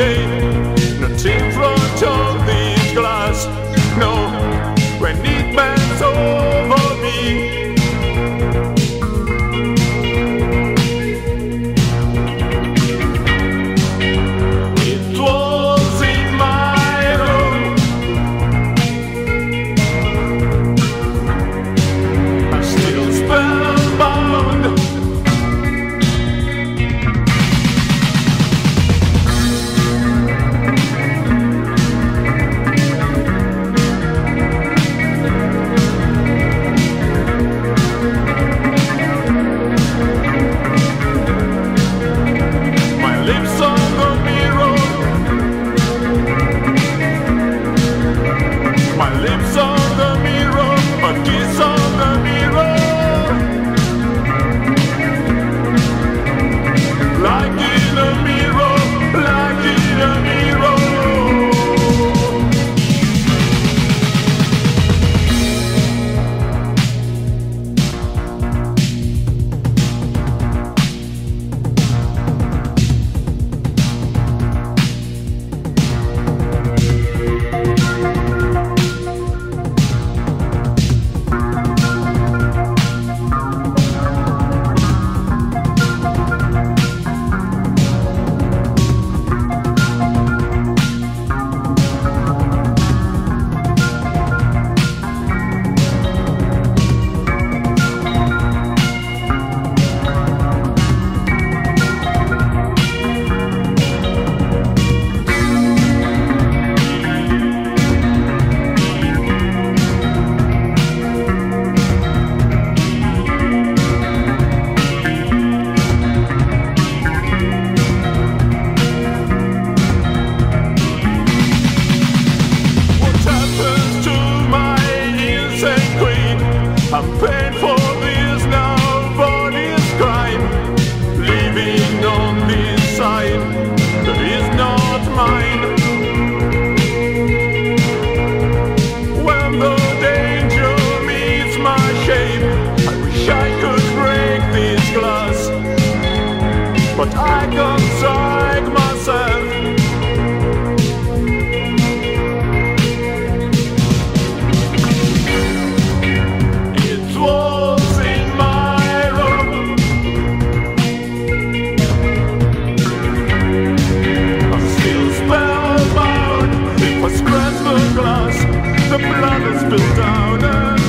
day. but I can drag myself. It was in my room. I'm still spellbound. If I scratch the glass, the blood is spilled down.